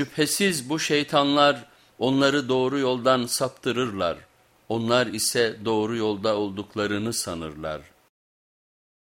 Şüphesiz bu şeytanlar onları doğru yoldan saptırırlar. Onlar ise doğru yolda olduklarını sanırlar.''